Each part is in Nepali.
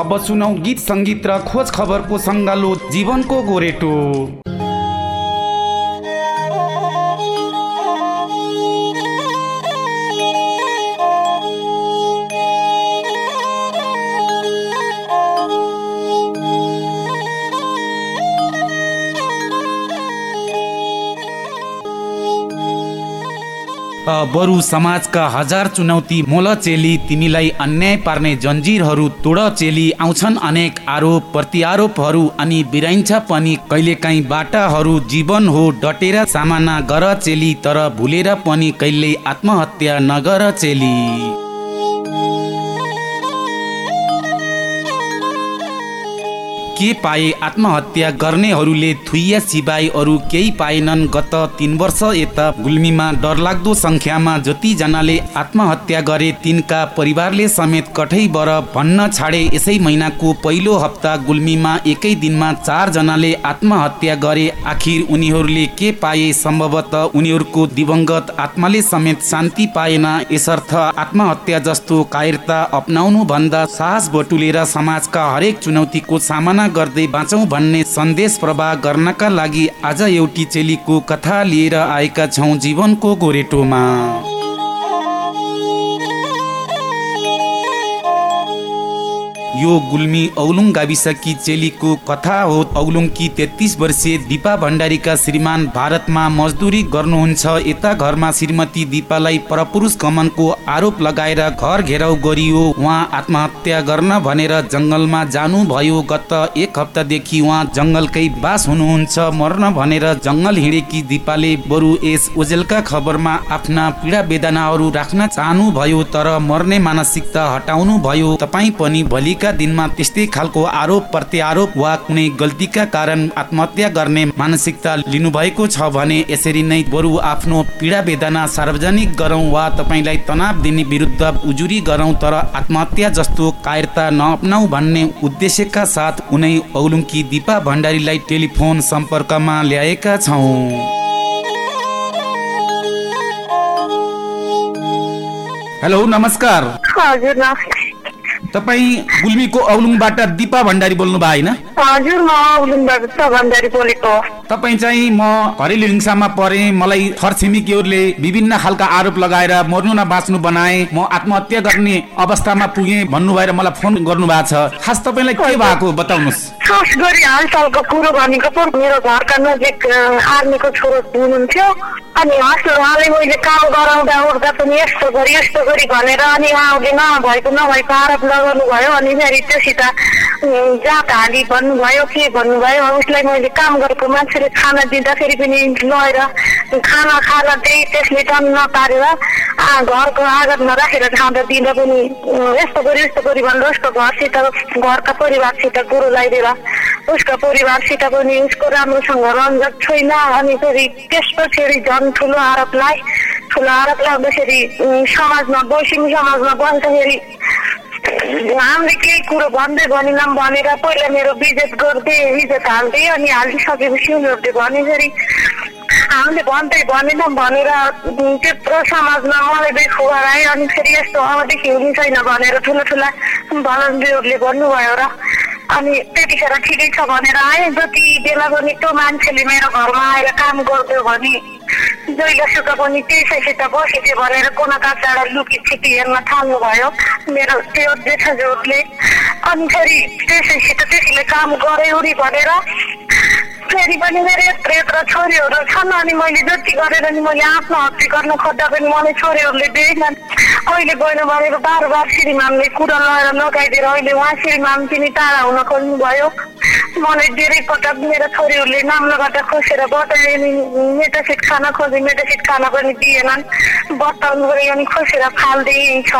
अब सुनौ गीत सङ्गीत र खोज खबरको सङ्गालो जीवनको गोरेटो। बरु समाजका हजार चुनौती मोल चेली तिमीलाई अन्याय पार्ने जन्जिरहरू तोड चेली आउँछन् अनेक आरोप प्रत्यारोपहरू अनि बिराइन्छ पनि। कहिलेकाहीँ बाटाहरू जीवन हो डटेर सामना गर चेली तर भुलेर पनि कहिले आत्महत्या नगर चेली। के पाए आत्महत्या गर्नेहरूले थुइया सिबाई अरू केही पाएनन्? गत तिन वर्ष यता गुल्मीमा डरलाग्दो सङ्ख्यामा जतिजनाले आत्महत्या गरे तिनका परिवारले समेत कठैबर भन्न छाडे। यसै महिनाको पहिलो हप्ता गुल्मीमा एकै दिनमा चारजनाले आत्महत्या गरे। आखिर उनीहरूले के पाए? सम्भवत उनीहरूको दिवंगत आत्माले समेत शान्ति पाएन। यसर्थ आत्महत्या जस्तो कायरता अप्नाउनु भन्दा साहस बटुलेर समाजका हरेक चुनौतीको सामना गर्दै बाँचौँ भन्ने सन्देश प्रवाह गर्नका लागि आज एउटी चेलीको कथा लिएर आएका छौँ जीवनको गोरेटोमा। यो गुल्मी औलुङ गाविसकी चेलीको कथा हो। औलुङकी तेत्तिस वर्षीय दिपा भण्डारीका श्रीमान भारतमा मजदुरी गर्नुहुन्छ। यता घरमा श्रीमती दिपालाई परपुरुष गमनको आरोप लगाएर घर घेराउ गरियो। उहाँ आत्महत्या गर्न भनेर जङ्गलमा जानुभयो। गत एक हप्तादेखि उहाँ जङ्गलकै बास हुनुहुन्छ। मर्न भनेर जङ्गल हिँडेकी दिपाले बरु यस ओजेलका खबरमा आफ्ना पीडा वेदनाहरू राख्न चाहनुभयो। तर मर्ने मानसिकता हटाउनु भयो तपाईँ पनि भोलि आजका दिनमा त्यस्तै खालको आरोप प्रत्यारोप वा कुनै गल्तीका कारण आत्महत्या गर्ने मानसिकता लिनुभएको छ भने यसरी नै बरु आफ्नो पीडा वेदना सार्वजनिक गरौँ वा तपाईँलाई तनाव दिने विरुद्ध उजुरी गरौँ तर आत्महत्या जस्तो कायरता नअप्नाउ भन्ने उद्देश्यका साथ उनै औलुङ्की दिपा भण्डारीलाई टेलिफोन सम्पर्कमा ल्याएका छौँ। हेलो नमस्कार। हजुर नमस्ते तपाईँ गुल्मीको औलुङबाट दिपा भण्डारी बोल्नु भयो होइन? तपाईँ चाहिँ म घरेलु हिंसामा परे। मलाई छरछिमेकीहरूले विभिन्न खालका आरोप लगाएर मर्नु न बाँच्नु बनाए। म आत्महत्या गर्ने अवस्थामा पुगेँ भन्नु भएर मलाई फोन गर्नु भएको छ। खास तपाईँलाई के भएको बताउनुहोस्। खास गरी हालसालको कुरो भनेको पो मेरो घरका नजिक आर्मीको छोरो हुनुहुन्थ्यो। अनि हस्पिटल उहाँले मैले काम गराउँदा ओर्दा पनि यस्तो गरी यस्तो गरी भनेर अनि उहाँले नभएको नभएको आरोप लगाउनु भयो। अनि फेरि त्योसित जात हाली भन्नुभयो के भन्नुभयो उसलाई मैले काम गरेको मान्छेले खाना दिँदाखेरि पनि लगेर खाना खाना त्यही त्यसले टन नपारेर घरको आगतमा राखेर खाँदा दिँदा पनि यस्तो गरी यस्तो गरी भनेर उसको घरसित घरका परिवारसित कुरो लगाइदिएर उसको परिवारसित पनि उसको राम्रोसँग रन्जक छैन। अनि फेरि त्यसपछि झन् ठुलो आरोपलाई ठुलो आरोप लाग्दाखेरि समाजमा बसिङ समाजमा बस्दाखेरि हामीले केही कुरो भन्दै भनेनौँ भनेर पहिला मेरो बिजेत गर्दै इज्जत हाल्दै अनि हालिसकेपछि उनीहरूले भनेखेरि हामीले भन्दै भनेनौँ भनेर त्यत्रो समाजमा मलाई बेखु गरायो अनि फेरि यस्तो अबदेखि हुने छैन भनेर ठुला ठुला भलन्टियरहरूले भन्नुभयो र अनि त्यतिखेर ठिकै छ भनेर आएँ जति बेला पनि त्यो मान्छेले मेरो घरमा आएर काम गरिदियो भने जहिलेसुक पनि त्यसैसित बसेथ्यो भनेर कुना काँचाबाट लुकी छिपी हेर्न थाल्नुभयो मेरो त्यो जेठाजोहरूले अनि फेरि त्यसैसित त्यसैले काम गऱ्यो भनेर फेरि पनि मेरो यत्रो यत्रो छोरीहरू छन् अनि मैले जति गरेर नि मैले आफ्नो हत्या गर्न खोज्दा पनि मलाई छोरीहरूले दिएनन् अहिले गएन भनेर बार बार श्रीमानले कुरा लगाएर लगाइदिएर अहिले उहाँ श्रीमान पनि टाढा हुन खोज्नुभयो। मलाई धेरै पटक मेरो छोरीहरूले नाम लगाएर खोसेर बताए नि मेटासिट खान खोजे मेटासिट खान पनि दिएनन्। बताउनु गयो अनि खोसेर फाल्दै छ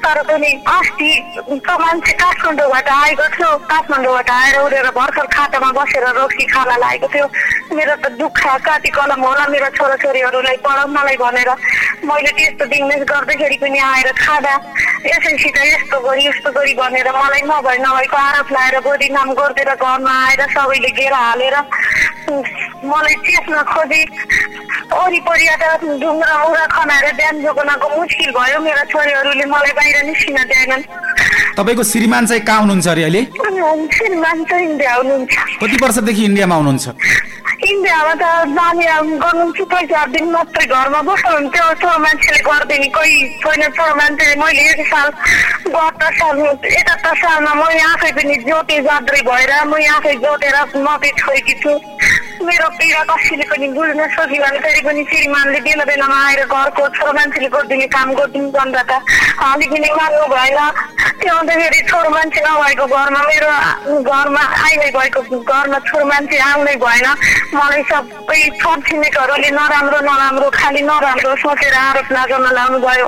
तर पनि अस्ति मान्छे काठमाडौँबाट आएको थियो। काठमाडौँबाट आएर उडेर भर्खर खातामा बसेर रोक्सी खाना लागेको थियो। मेरो त दुःख कति कलम होला मेरो छोराछोरीहरूलाई पढाउनलाई भनेर मैले त्यस्तो बिजनेस गर्दाखेरि पनि आएर खाँदा यसैसित यस्तो गरी यस्तो गरी भनेर मलाई नभए नभएको आरोप लाएर बदनाम गरिदिएर घरमा आएर सबैले गेर हालेर मलाई चेस्न खोजे। वरिपरि ढुङ्गा उरा खनाएर बिहान जोगनाको मुस्किल भयो। मेरो छोरीहरूले मलाई बाहिर निस्किन दिएनन्। तपाईँको श्रीमान चाहिँ कहाँ हुनुहुन्छ अरे अहिले? श्रीमान चाहिँ इन्डिया हुनुहुन्छ। कति वर्षदेखि इन्डियामा आउनुहुन्छ इन्डियामा त जाने गर्नुहुन्छ पैसा दिन मात्रै घरमा बस्नुहुन्थ्यो। छोरो मान्छेले गरिदिने कोही छैन। छोरो मान्छेले मैले एक साल बहत्तर साल एकात्तर सालमा मैले आफै पनि जोते जात्रै भएर म आफै जोतेर मकै छोएकी छु। मेरो पीडा कसैले पनि बुझ्न सकिँदैन फेरि पनि श्रीमानले बेला बेलामा आएर घरको छोरो मान्छेले गरिदिने काम गरिदिनु भन्दा त। हामी पनि मान्नु भएन। त्यो हुँदाखेरि छोरो मान्छे नभएको घरमा मेरो घरमा आइनै भएको घरमा छोरो मान्छे आउनै भएन। मलाई सबै छरछिमेकहरूले नराम्रो नराम्रो खालि नराम्रो सोचेर आरोप लगाउन लाउनु भयो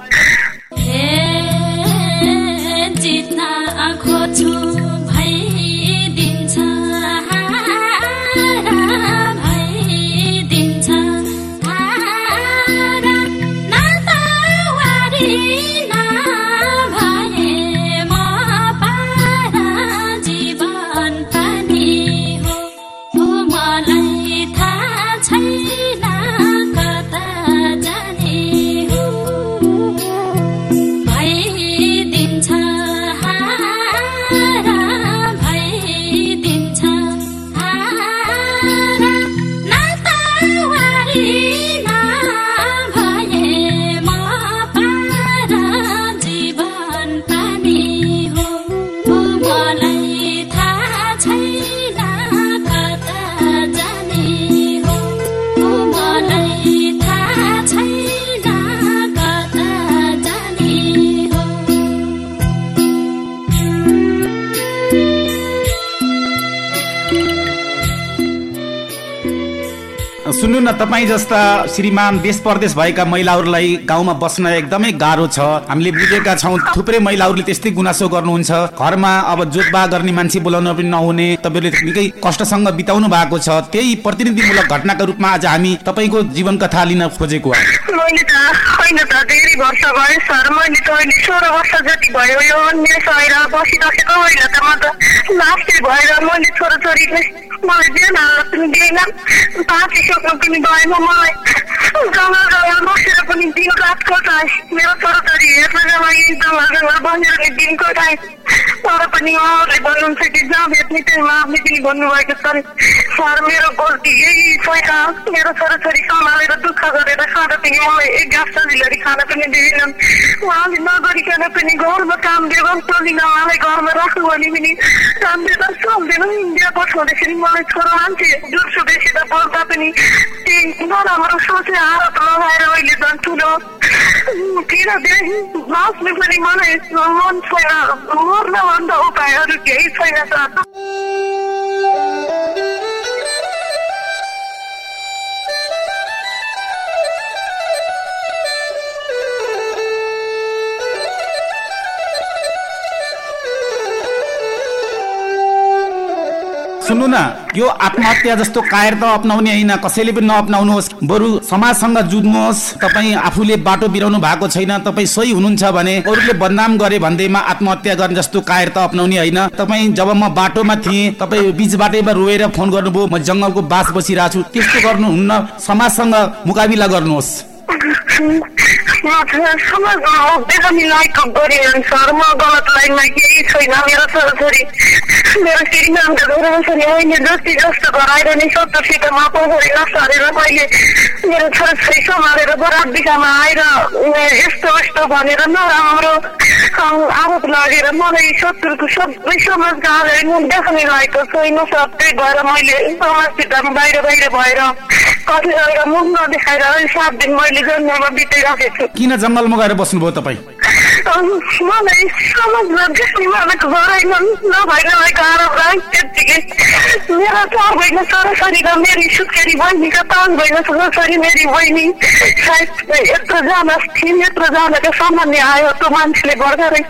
सुन्नु न तपाईँ जस्ता श्रीमान देश परदेश भएका महिलाहरूलाई गाउँमा बस्न एकदमै गाह्रो छ। हामीले बुझेका छौँ थुप्रै महिलाहरूले त्यस्तै गुनासो गर्नुहुन्छ। घरमा अब जोतबा गर्ने मान्छे बोलाउन पनि नहुने तपाईँहरूले निकै कष्टसँग बिताउनु भएको छ। त्यही प्रतिनिधिमूलक घटनाका रूपमा आज हामी तपाईँको जीवन कथा लिन खोजेको मैले त धेरै वर्ष भयो सर मैले त अहिले सोह्र वर्ष जति भयो यो अन्य सहेर बसिरहेको होइन त म त लास्टै भएर मैले छोराछोरीले मलाई हाल्न पनि दिएन। बाँचिसक्नु पनि भएन मलाई। जङ्गल जङ्गल बसेर पनि दिन रात कटाएँ। मेरो छोराछोरी हेर्नका लागि जङ्गल जङ्गल बसेर नि दिन कटाएँ। तर पनि उहाँहरूले भन्नुहुन्छ कि जहाँ भेट्ने त्यही मार्ने पनि भन्नुभएको छ सर मेरो गल्ती यही छैन। मेरो छोराछोरी सम्हालेर दुःख गरेर खाँदा पनि मलाई एक गाँस सजिलरी खान पनि दिएनन् उहाँले नगरिकन पनि घरमा काम बेगम चलिन उहाँलाई घरमा राख्नु भने पनि काम दिएर सक्दैन इन्डिया पठाउँदाखेरि मलाई छोरा मान्छे जुर्सो बेसी त बोल्दा पनि त्यही नराम्रो सोचे आरोप लगाएर अहिले झन् ठुलो। किन बाँच्नु पनि मलाई मन छैन। मर्नभन्दा उपायहरू केही छैन सर सुन्नु न यो आत्महत्या जस्तो कायर त अप्नाउने होइन कसैले पनि नअप्नाउनुहोस्। बरु समाजसँग जुझ्नुहोस् तपाईँ आफूले बाटो बिराउनु भएको छैन तपाईँ सही हुनुहुन्छ भने अरूले बदनाम गरे भन्दैमा आत्महत्या गर्ने जस्तो कायर त अप्नाउने होइन। तपाईँ जब म बाटोमा थिएँ तपाईँ बिच बाटैमा रोएर फोन गर्नुभयो म जङ्गलको बास बसिरहेको छु। त्यस्तो गर्नुहुन्न समाजसँग मुकाबिला गर्नुहोस्। समाजमा बेगमी मेरो छोराछोरी मेरो श्रीमानको छोराछोरी मैले जति जस्तो गराएर नि सत्तरसित म पोखरी नसरेर मैले मेरो छोराछोरी सम्हालेर बरात दिशामा आएर यस्तो यस्तो भनेर नराम्रो आरोप लागेर मलाई शत्रुको सबै समाजका आधार म देखाउने लागेको छैन त्यही भएर मैले समाजसित बाहिर बाहिर भएर कति गएर मुख नदेखाएर सात दिन मैले जन्ममा बिताइराखेको छु किन जङ्गलमा गएर बस्नुभयो तपाईँ? मलाई समाजमा देख्ने मानेको भएन नभएर भएको आरोप राख त्यत्तिकै मेरो चार बहिनी छोराछोरी र मेरी सुत्केरी बहिनीका पाँच बहिनी छोराछोरी मेरी बहिनी सायद यत्रो जना थिइन् यत्रो जनाको सामान्य आयो त्यो मान्छेले भर्खरै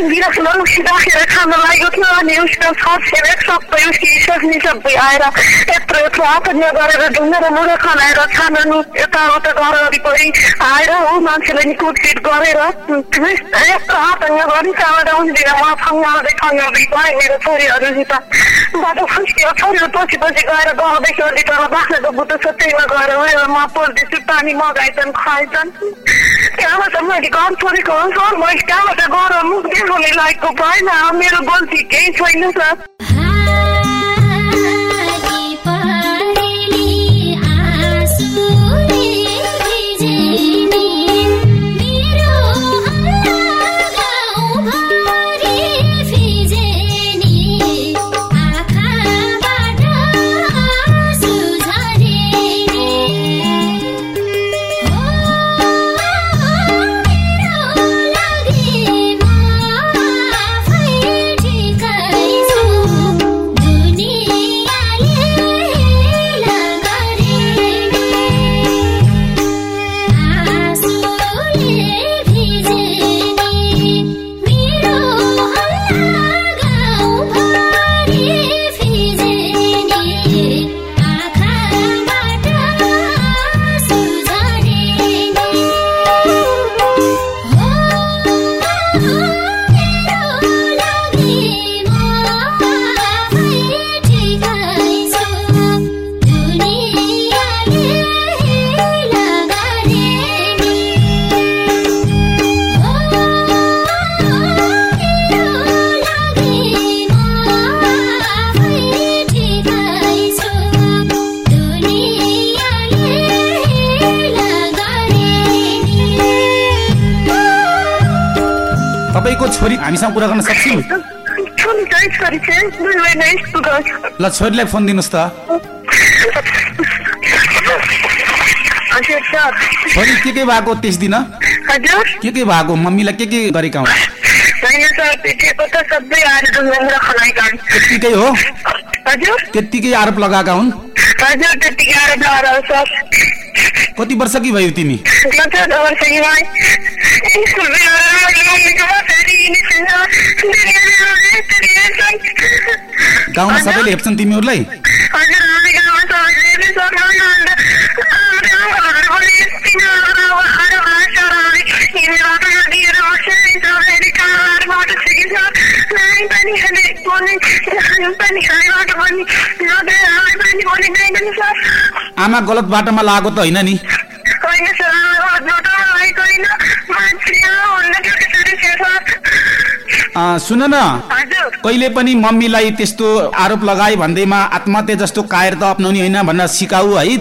लौसी राखेर खान लागेको थियो अनि उसको छेर सबै उसकी सक्ने सबै आएर यत्रो यत्रो आतन्य गरेर ढुङ्गेर मुढो खनाएर खानु यताउता घर वरिपरि आएर ऊ मान्छेले नि कुटपिट गरेर यस्तो आतङ्क गरी कहाँबाट उनीतिर म फङ्गाउँदै फङ्गाउँदै गएँ मेरो छोरीहरूसित बाटो फुस्कियो छोरीहरू पछि पछि गएर गाउँदेखि अलि तल बाख्राको बुटो त्यहीमा गएर उयो म पोल्दैछु पानी मगाइछन् खुवाइछन् मैले घर छोडेको हो मैले कहाँबाट गएर मुख देखाउने लायकको भएन मेरो गल्ती केही छैन सर। हामीसँग कुरा गर्न सक्छौँ। ल छोरीलाई फोन दिनुहोस् त। छोरी के के भएको त्यस दिन? के के भएको? मम्मीलाई के के गरेका हुन्? त्यत्तिकै हो? त्यत्तिकै आरोप लगाएका हुन्? कति वर्ष कि भयो तिमी? गाउँमा सबैले हेप्छन् तिमीहरूलाई। आमा गलत बाटोमा लागेको त होइन नि। सुन न। कहिले पनि मम्मीलाई त्यस्तो आरोप लगाए भन्दैमा आत्महत्या जस्तो कायर त अप्नाउने होइन भनेर सिकाऊ है।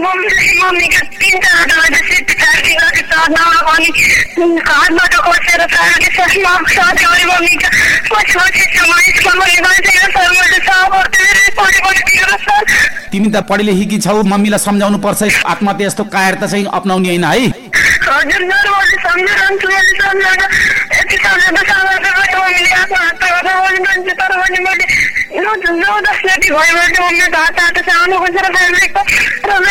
मम्मीको तिनवटा सिट पनि साथी मम्मीको पछि गइसकेको मैले सर। तिमी त पढे लेखेकी छौ मम्मीलाई सम्झाउनु पर्छ आत्महत्या जस्तो कायर त चाहिँ अप्नाउने होइन है। हजुर सर मैले सम्झिरहन्छु मैले सम्झाउन यति सम्झाउँदा सामाजिक मम्मीले आफ्नो हात गरेर बोलिरहन्छु तर पनि मैले नौ नौ दस राति भयो भने मम्मीको हात हात सानो खोजेर फ्यामिलीको र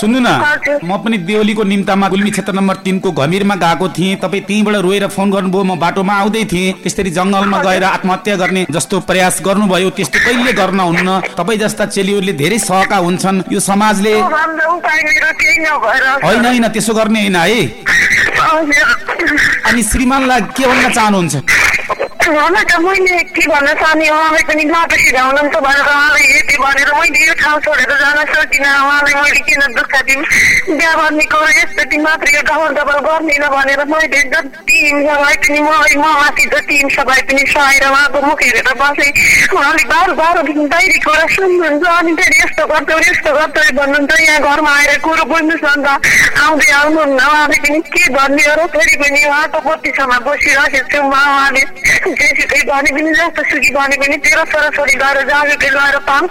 सुन्नु न। म पनि देउलीको निम्तामा गुल्मी क्षेत्र नम्बर तिनको घमिरमा गएको थिएँ। तपाईँ त्यहीँबाट रोएर फोन गर्नुभयो म बाटोमा आउँदै थिएँ। त्यसरी जङ्गलमा गएर आत्महत्या गर्ने जस्तो प्रयास गर्नुभयो त्यस्तो कहिले गर्न हुन्न? तपाईँ जस्ता चेलीहरूले धेरै सहका हुन्छन्। यो समाजले होइन होइन त्यसो गर्ने होइन है। अनि श्रीमानलाई के भन्न चाहनुहुन्छ? उहाँलाई त मैले के भन्न चाहने उहाँलाई पनि सिधाउनु त भनेर उहाँलाई यति भनेर मैले यो ठाउँ छोडेर जान सकिनँ। उहाँलाई मैले किन दुःख दिउँ बिहा गर्नेको यस्तो मात्रै यो डबल डबल गर्दिन भनेर मैले जति हिंसा भए पनि म म माथि जति हिंसा भए पनि सहेर उहाँको मुख हेरेर बसेँ। उहाँले बाह्र बाह्र दिन बाहिरी कुरा सुन्नुहुन्छ अनि फेरि यस्तो गर्छौ यस्तो गर्छौ भन्नुहुन्छ यहाँ घरमा आएर कुरो बुझ्नुहोस् अन्त। आउँदै आउनुहुन्न। उहाँले पनि के गर्ने हो फेरि पनि उहाँको बत्तीसम्म बसिरहेको छु म। उहाँले जेसुकै भने पनि जस्तो सुकी भने पनि तेरो छोराछोरी गएर जागेकै गएर पाऊँ।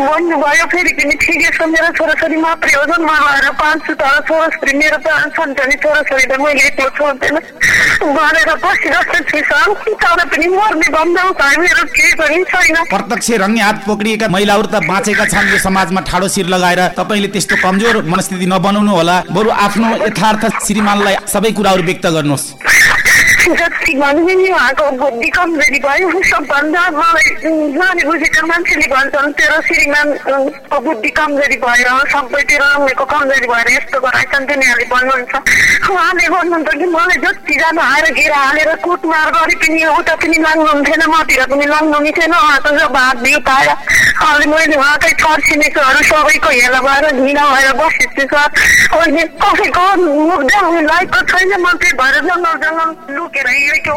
भन्नुभयो फेरि पनि ठिकै छ मेरो छोराछोरी मात्रै हो म गएर पाउँछु तर छोराछोरी मेरो भने छोराछोरी त मैले एक्लो छोड्दैन। भनेर बसिरहेको छु सर तर पनि मर्ने बन्द मेरो केही पनि छैन। प्रत्यक्ष रङ्गे हात पक्रिएका महिलाहरू त बाँचेका छन्। यो समाजमा ठाडो शिर लगाएर तपाईँले त्यस्तो कमजोर मनस्थिति नबनाउनु होला बरु आफ्नो यथार्थ श्रीमानलाई सबै कुराहरू व्यक्त गर्नुहोस्। जति भने नि उहाँको बुद्धि कमजोरी भयो सबभन्दा मलाई जाने बुझेका मान्छेले भन्छन् तेरो श्रीमानको बुद्धि कमजोरी भएर सबै तेरो रङ्गको कमजोरी भएर यस्तो गराएछन् तिनीहरूले भन्नुहुन्छ उहाँले भन्नुहुन्छ कि मलाई जतिजना आएर घेरा हालेर कुटमार गरे पनि उता पनि लाग्नुहुन्थेन मतिर पनि लाग्नु थिएन उहाँको जब हात दियो पाएर अनि मैले उहाँकै छर छिमेकीहरू सबैको हेला भएर घिना भएर बसेको छु सर अहिले कसैको मुख देखाउनु लायकको छैन म त्यही भएर जङ्गल जङ्गल लुकेर हिँडेको